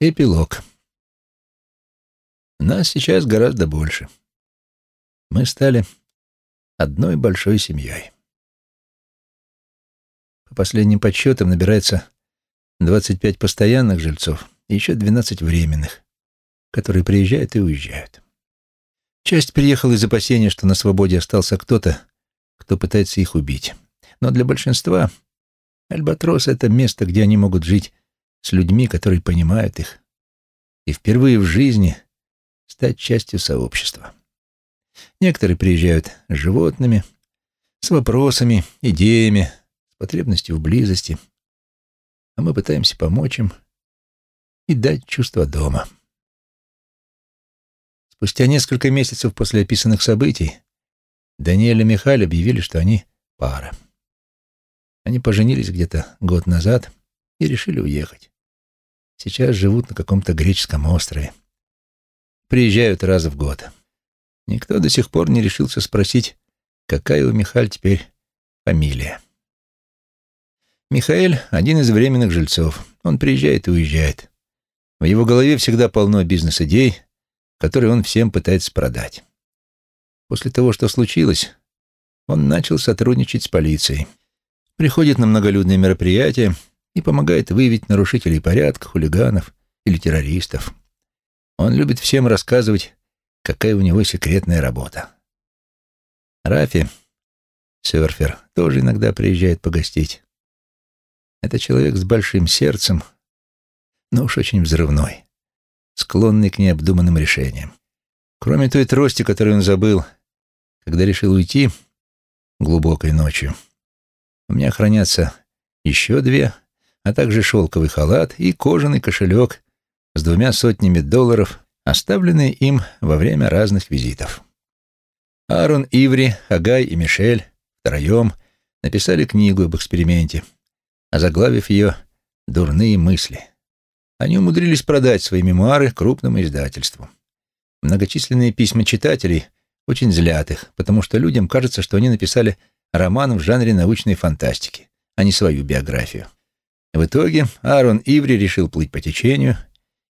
Эпилог. Нас сейчас гораздо больше. Мы стали одной большой семьей. По последним подсчетам набирается 25 постоянных жильцов и еще 12 временных, которые приезжают и уезжают. Часть приехала из опасения, что на свободе остался кто-то, кто пытается их убить. Но для большинства Альбатрос — это место, где они могут жить с людьми, которые понимают их, и впервые в жизни стать частью сообщества. Некоторые приезжают с животными, с вопросами, идеями, с потребностью в близости, а мы пытаемся помочь им и дать чувство дома. Спустя несколько месяцев после описанных событий Даниэль и Михаль объявили, что они пара. Они поженились где-то год назад и решили уехать. Сейчас живут на каком-то греческом острове. Приезжают раз в год. Никто до сих пор не решился спросить, какая у Михаль теперь фамилия. Михаэль — один из временных жильцов. Он приезжает и уезжает. В его голове всегда полно бизнес-идей, которые он всем пытается продать. После того, что случилось, он начал сотрудничать с полицией. Приходит на многолюдные мероприятия и помогает выявить нарушителей порядка, хулиганов или террористов. Он любит всем рассказывать, какая у него секретная работа. Рафи, серфер, тоже иногда приезжает погостить. Это человек с большим сердцем, но уж очень взрывной, склонный к необдуманным решениям. Кроме той трости, которую он забыл, когда решил уйти глубокой ночью, у меня хранятся еще две, а также шелковый халат и кожаный кошелек с двумя сотнями долларов, оставленные им во время разных визитов. Аарон Иври, Агай и Мишель втроем написали книгу об эксперименте, озаглавив ее «Дурные мысли». Они умудрились продать свои мемуары крупному издательству. Многочисленные письма читателей очень злят их, потому что людям кажется, что они написали роман в жанре научной фантастики, а не свою биографию. В итоге Аарон Иври решил плыть по течению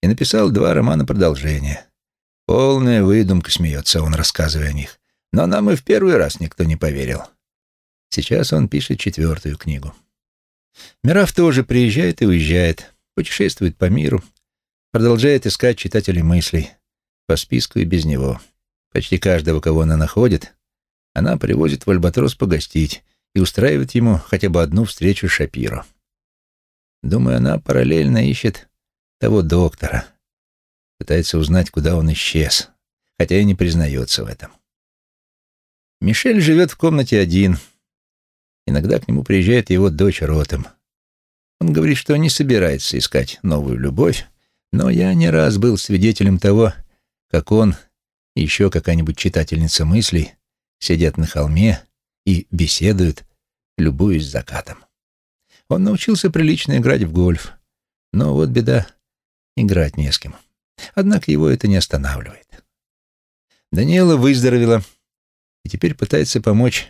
и написал два романа продолжения. Полная выдумка, смеется он, рассказывая о них. Но нам и в первый раз никто не поверил. Сейчас он пишет четвертую книгу. Мираф тоже приезжает и уезжает, путешествует по миру, продолжает искать читателей мыслей, по списку и без него. Почти каждого, кого она находит, она привозит в Альбатрос погостить и устраивает ему хотя бы одну встречу с Шапиро. Думаю, она параллельно ищет того доктора, пытается узнать, куда он исчез, хотя и не признается в этом. Мишель живет в комнате один. Иногда к нему приезжает его дочь Ротом. Он говорит, что не собирается искать новую любовь, но я не раз был свидетелем того, как он и еще какая-нибудь читательница мыслей сидят на холме и беседуют, любуясь закатом. Он научился прилично играть в гольф, но вот беда — играть не с кем. Однако его это не останавливает. Даниэла выздоровела и теперь пытается помочь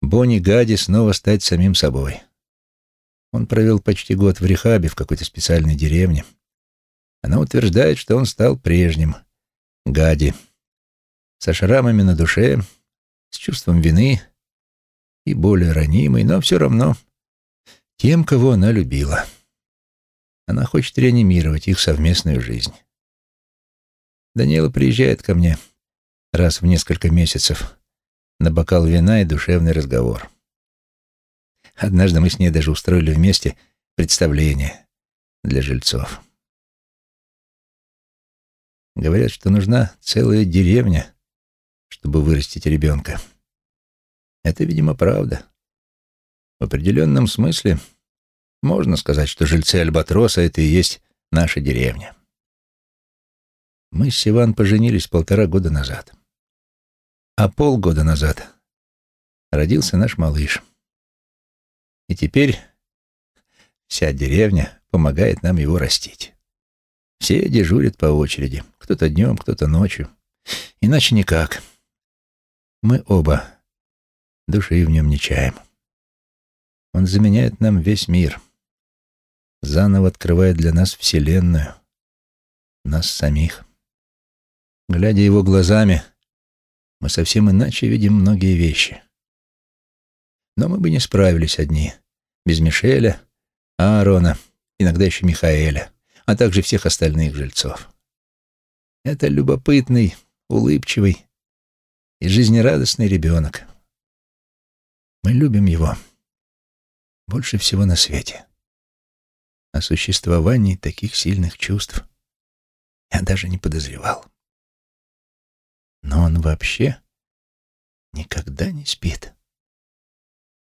Бонни Гади снова стать самим собой. Он провел почти год в рехабе в какой-то специальной деревне. Она утверждает, что он стал прежним, Гади, со шрамами на душе, с чувством вины и более ранимый, но все равно тем, кого она любила. Она хочет реанимировать их совместную жизнь. Даниэла приезжает ко мне раз в несколько месяцев на бокал вина и душевный разговор. Однажды мы с ней даже устроили вместе представление для жильцов. Говорят, что нужна целая деревня, чтобы вырастить ребенка. Это, видимо, правда. В определенном смысле можно сказать, что жильцы Альбатроса — это и есть наша деревня. Мы с Сиван поженились полтора года назад. А полгода назад родился наш малыш. И теперь вся деревня помогает нам его растить. Все дежурят по очереди, кто-то днем, кто-то ночью. Иначе никак. Мы оба души в нем не чаем. Он заменяет нам весь мир, заново открывает для нас Вселенную, нас самих. Глядя его глазами, мы совсем иначе видим многие вещи. Но мы бы не справились одни, без Мишеля, Аарона, иногда еще Михаэля, а также всех остальных жильцов. Это любопытный, улыбчивый и жизнерадостный ребенок. Мы любим его больше всего на свете. О существовании таких сильных чувств я даже не подозревал. Но он вообще никогда не спит.